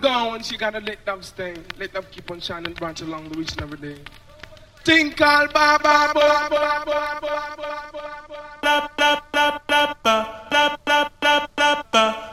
Going, she gotta let them stay. Let them keep on shining bright along the reaching every day. Tinkle ba ba ba ba ba ba ba ba ba ba ba ba Take me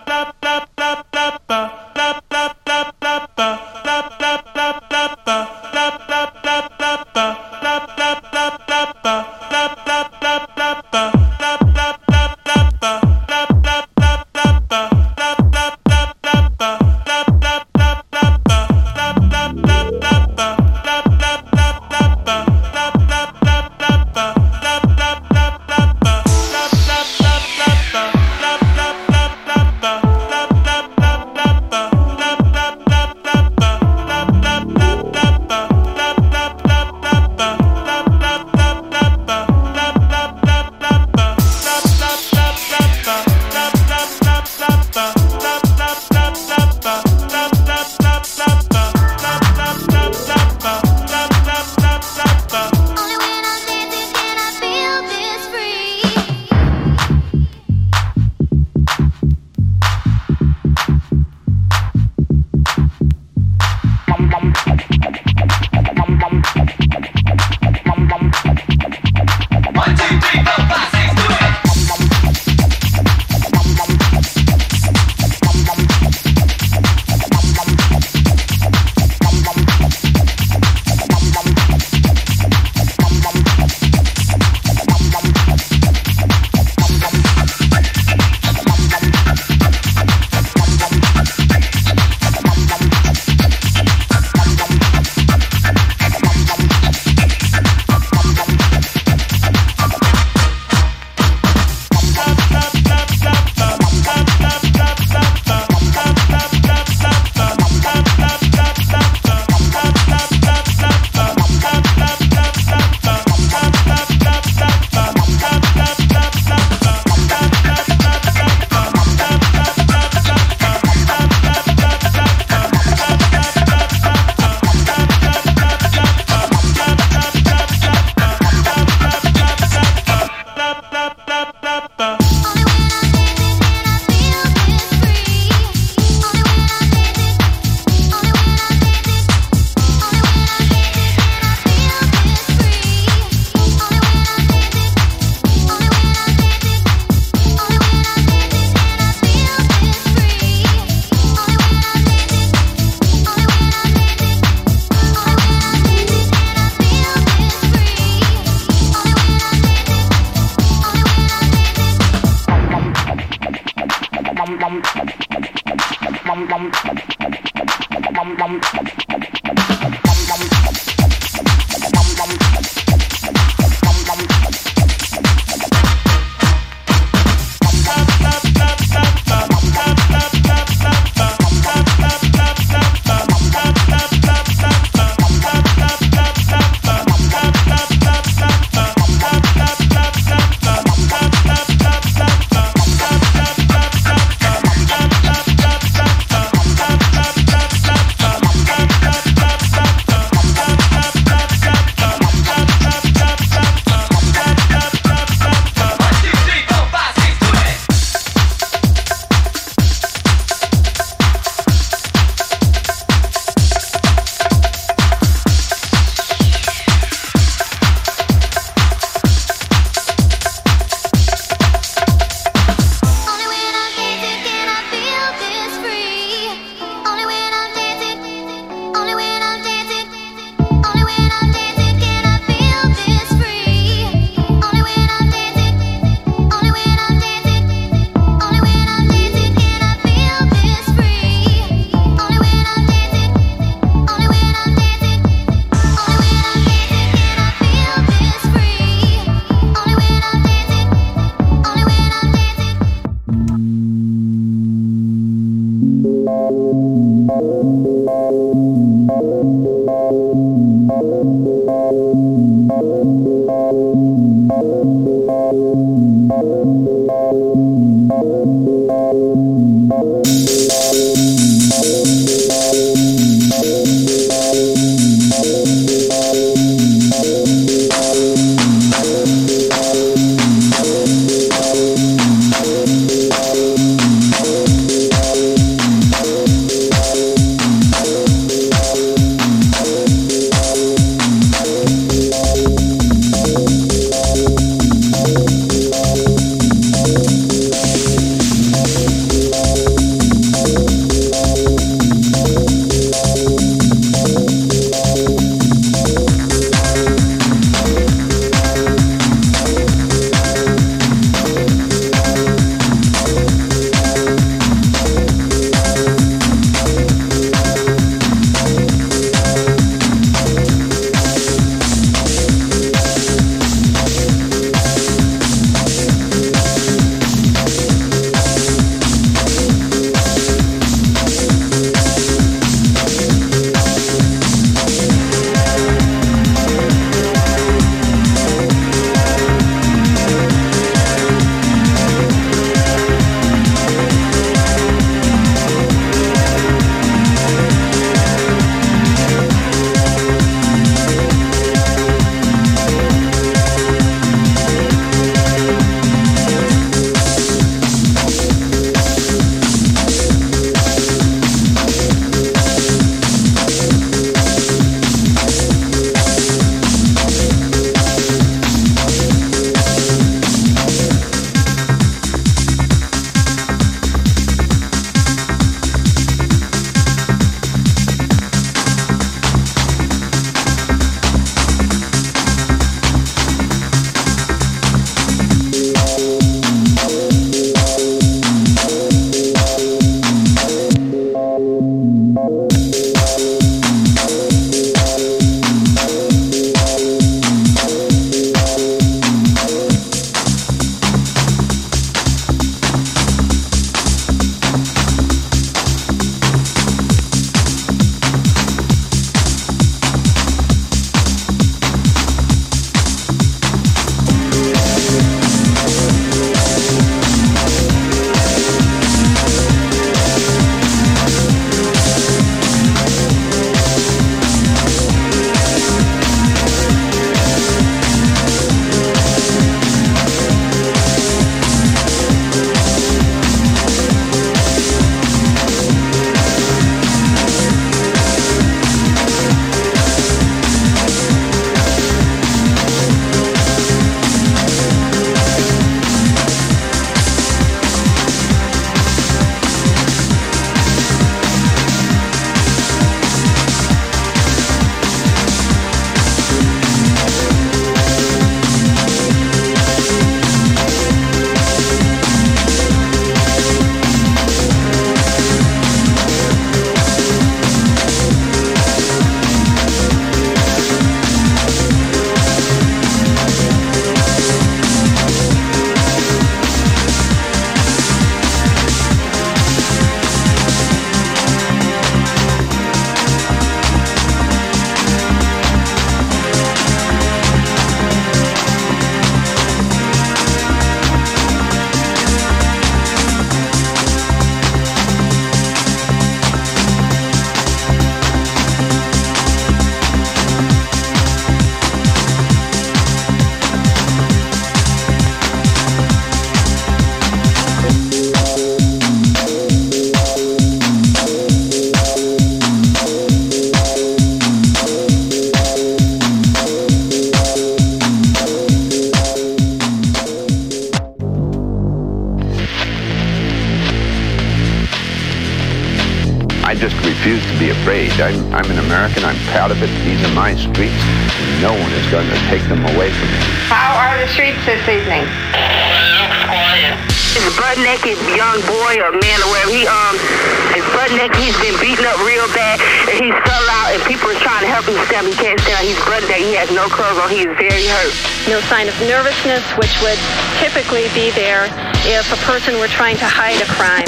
sign of nervousness, which would typically be there if a person were trying to hide a crime.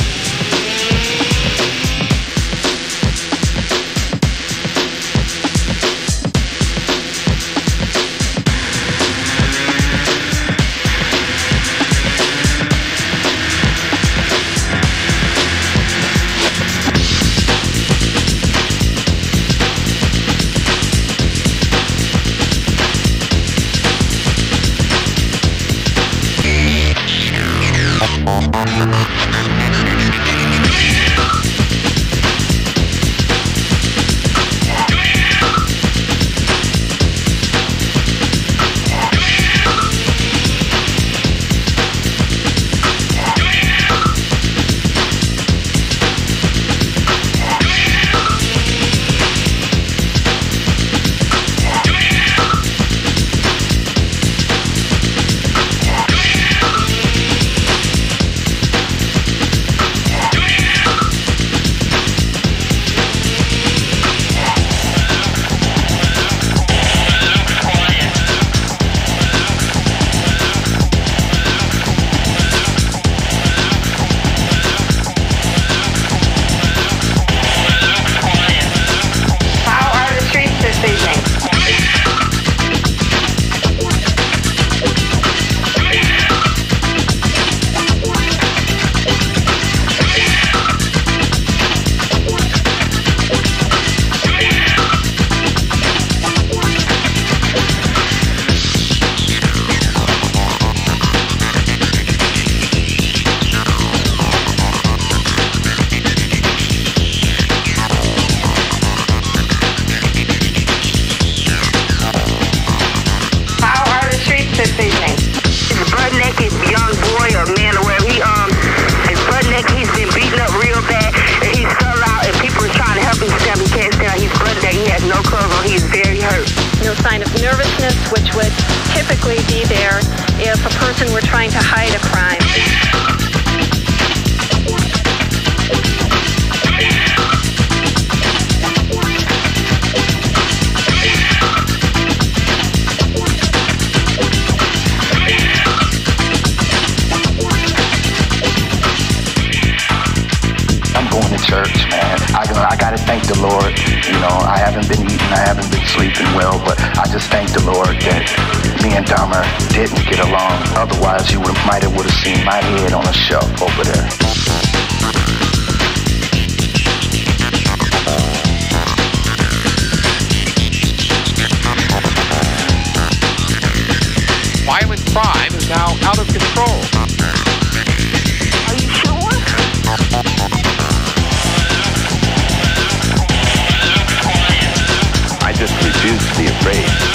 might have would have seen my head on a shelf over there. Violent crime is now out of control. Are you sure? I just refuse to be afraid.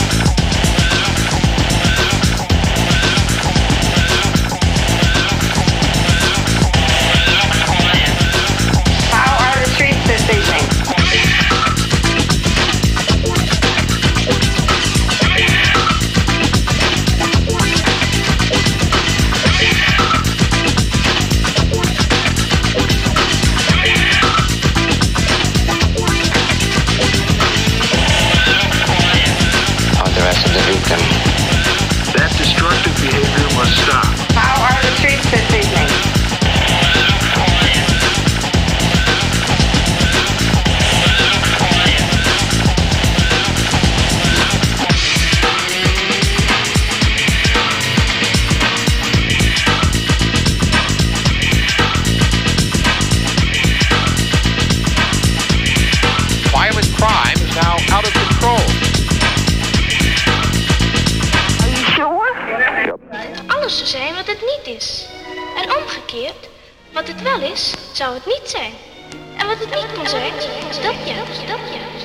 Wat het wel is, zou het niet zijn. En wat het niet kan zijn, dat ja, dat ja.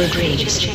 Take